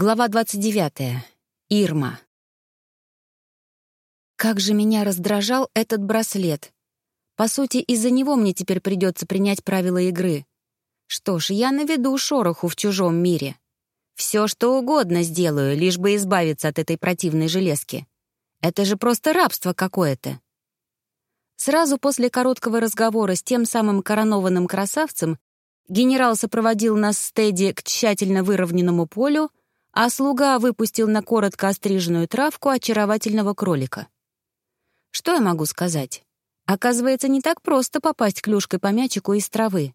Глава 29. Ирма. Как же меня раздражал этот браслет. По сути, из-за него мне теперь придется принять правила игры. Что ж, я наведу шороху в чужом мире. Все, что угодно сделаю, лишь бы избавиться от этой противной железки. Это же просто рабство какое-то. Сразу после короткого разговора с тем самым коронованным красавцем генерал сопроводил нас с Тедди к тщательно выровненному полю, а слуга выпустил на коротко остриженную травку очаровательного кролика. Что я могу сказать? Оказывается, не так просто попасть клюшкой по мячику из травы.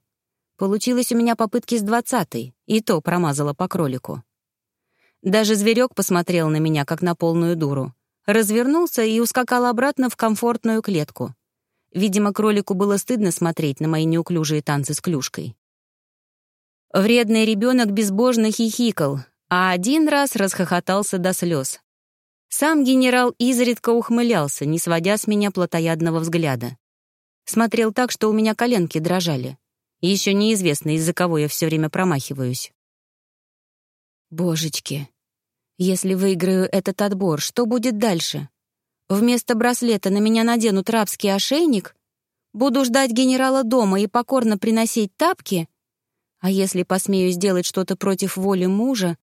Получилось у меня попытки с двадцатой, и то промазала по кролику. Даже зверек посмотрел на меня, как на полную дуру. Развернулся и ускакал обратно в комфортную клетку. Видимо, кролику было стыдно смотреть на мои неуклюжие танцы с клюшкой. Вредный ребенок безбожно хихикал, а один раз расхохотался до слез. Сам генерал изредка ухмылялся, не сводя с меня плотоядного взгляда. Смотрел так, что у меня коленки дрожали. Еще неизвестно, из-за кого я все время промахиваюсь. Божечки, если выиграю этот отбор, что будет дальше? Вместо браслета на меня наденут рабский ошейник? Буду ждать генерала дома и покорно приносить тапки? А если посмею сделать что-то против воли мужа,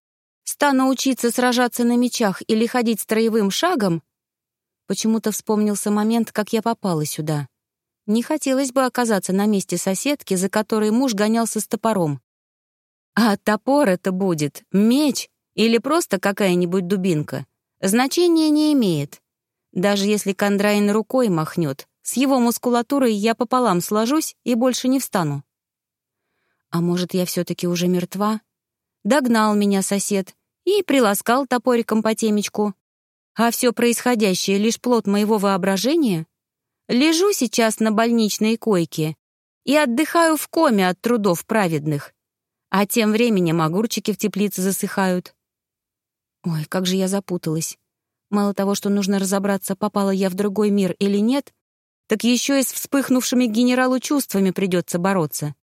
Стану учиться сражаться на мечах или ходить строевым шагом? Почему-то вспомнился момент, как я попала сюда. Не хотелось бы оказаться на месте соседки, за которой муж гонялся с топором. А топор это будет меч или просто какая-нибудь дубинка. Значения не имеет. Даже если Кондрайн рукой махнет, с его мускулатурой я пополам сложусь и больше не встану. А может, я все-таки уже мертва? Догнал меня сосед и приласкал топориком по темечку. А все происходящее — лишь плод моего воображения? Лежу сейчас на больничной койке и отдыхаю в коме от трудов праведных. А тем временем огурчики в теплице засыхают. Ой, как же я запуталась. Мало того, что нужно разобраться, попала я в другой мир или нет, так еще и с вспыхнувшими генералу чувствами придется бороться.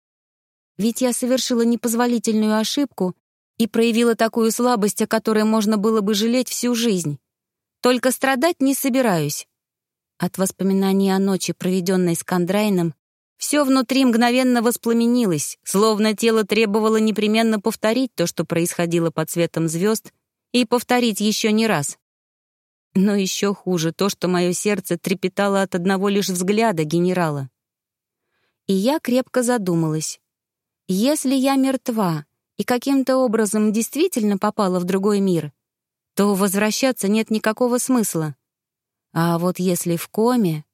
Ведь я совершила непозволительную ошибку и проявила такую слабость, о которой можно было бы жалеть всю жизнь. Только страдать не собираюсь. От воспоминаний о ночи, проведенной с Кондрайном, все внутри мгновенно воспламенилось, словно тело требовало непременно повторить то, что происходило под светом звезд, и повторить еще не раз. Но еще хуже то, что мое сердце трепетало от одного лишь взгляда генерала. И я крепко задумалась. Если я мертва, и каким-то образом действительно попала в другой мир, то возвращаться нет никакого смысла. А вот если в коме...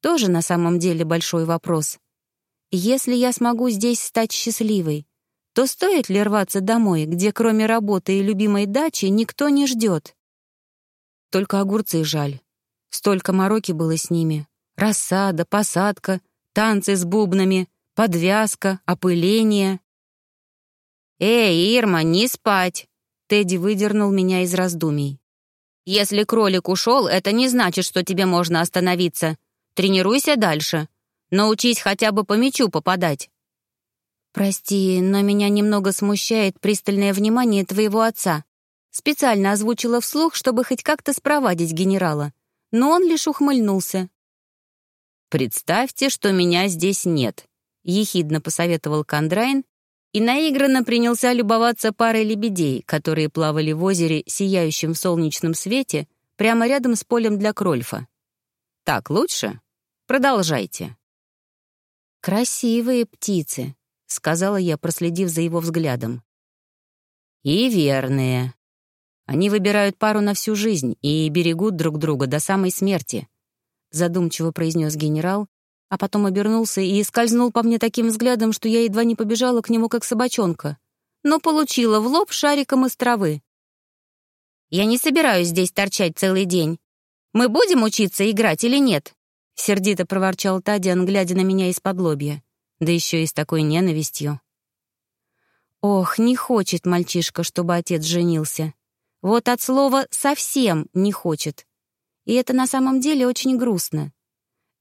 Тоже на самом деле большой вопрос. Если я смогу здесь стать счастливой, то стоит ли рваться домой, где кроме работы и любимой дачи никто не ждет? Только огурцы жаль. Столько мороки было с ними. Рассада, посадка, танцы с бубнами, подвязка, опыление. «Эй, Ирма, не спать!» Тедди выдернул меня из раздумий. «Если кролик ушел, это не значит, что тебе можно остановиться. Тренируйся дальше. Научись хотя бы по мячу попадать». «Прости, но меня немного смущает пристальное внимание твоего отца. Специально озвучила вслух, чтобы хоть как-то спровадить генерала. Но он лишь ухмыльнулся. «Представьте, что меня здесь нет», — ехидно посоветовал Кондрайн и наигранно принялся любоваться парой лебедей, которые плавали в озере, сияющем в солнечном свете, прямо рядом с полем для крольфа. «Так лучше? Продолжайте». «Красивые птицы», — сказала я, проследив за его взглядом. «И верные. Они выбирают пару на всю жизнь и берегут друг друга до самой смерти», — задумчиво произнес генерал, а потом обернулся и скользнул по мне таким взглядом, что я едва не побежала к нему, как собачонка, но получила в лоб шариком из травы. «Я не собираюсь здесь торчать целый день. Мы будем учиться играть или нет?» — сердито проворчал Тадиан, глядя на меня из-под лобья, да еще и с такой ненавистью. Ох, не хочет мальчишка, чтобы отец женился. Вот от слова «совсем» не хочет. И это на самом деле очень грустно.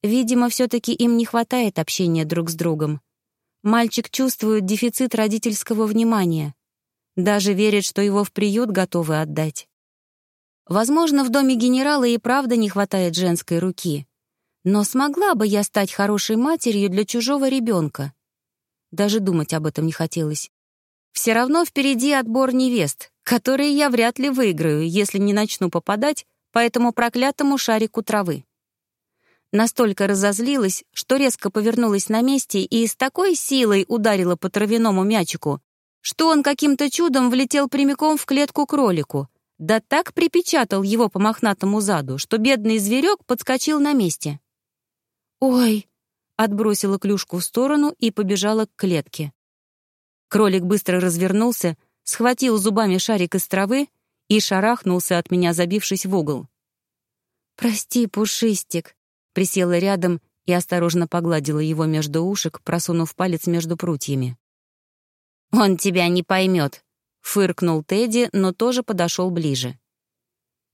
Видимо, все-таки им не хватает общения друг с другом. Мальчик чувствует дефицит родительского внимания. Даже верит, что его в приют готовы отдать. Возможно, в доме генерала и правда не хватает женской руки. Но смогла бы я стать хорошей матерью для чужого ребенка? Даже думать об этом не хотелось. Все равно впереди отбор невест, которые я вряд ли выиграю, если не начну попадать по этому проклятому шарику травы. Настолько разозлилась, что резко повернулась на месте и с такой силой ударила по травяному мячику, что он каким-то чудом влетел прямиком в клетку кролику, да так припечатал его по мохнатому заду, что бедный зверек подскочил на месте. «Ой!» — отбросила клюшку в сторону и побежала к клетке. Кролик быстро развернулся, схватил зубами шарик из травы и шарахнулся от меня, забившись в угол. «Прости, Пушистик», — присела рядом и осторожно погладила его между ушек, просунув палец между прутьями. «Он тебя не поймет», — фыркнул Тедди, но тоже подошел ближе.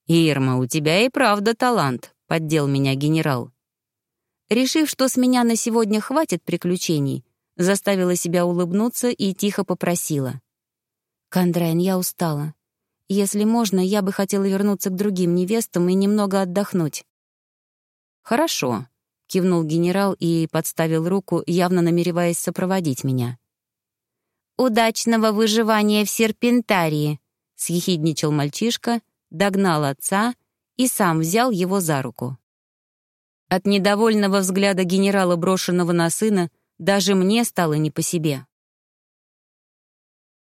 «Ирма, у тебя и правда талант», — поддел меня генерал. Решив, что с меня на сегодня хватит приключений, заставила себя улыбнуться и тихо попросила. «Кондрайн, я устала. Если можно, я бы хотела вернуться к другим невестам и немного отдохнуть». «Хорошо», — кивнул генерал и подставил руку, явно намереваясь сопроводить меня. «Удачного выживания в серпентарии», — съехидничал мальчишка, догнал отца и сам взял его за руку. От недовольного взгляда генерала, брошенного на сына, даже мне стало не по себе.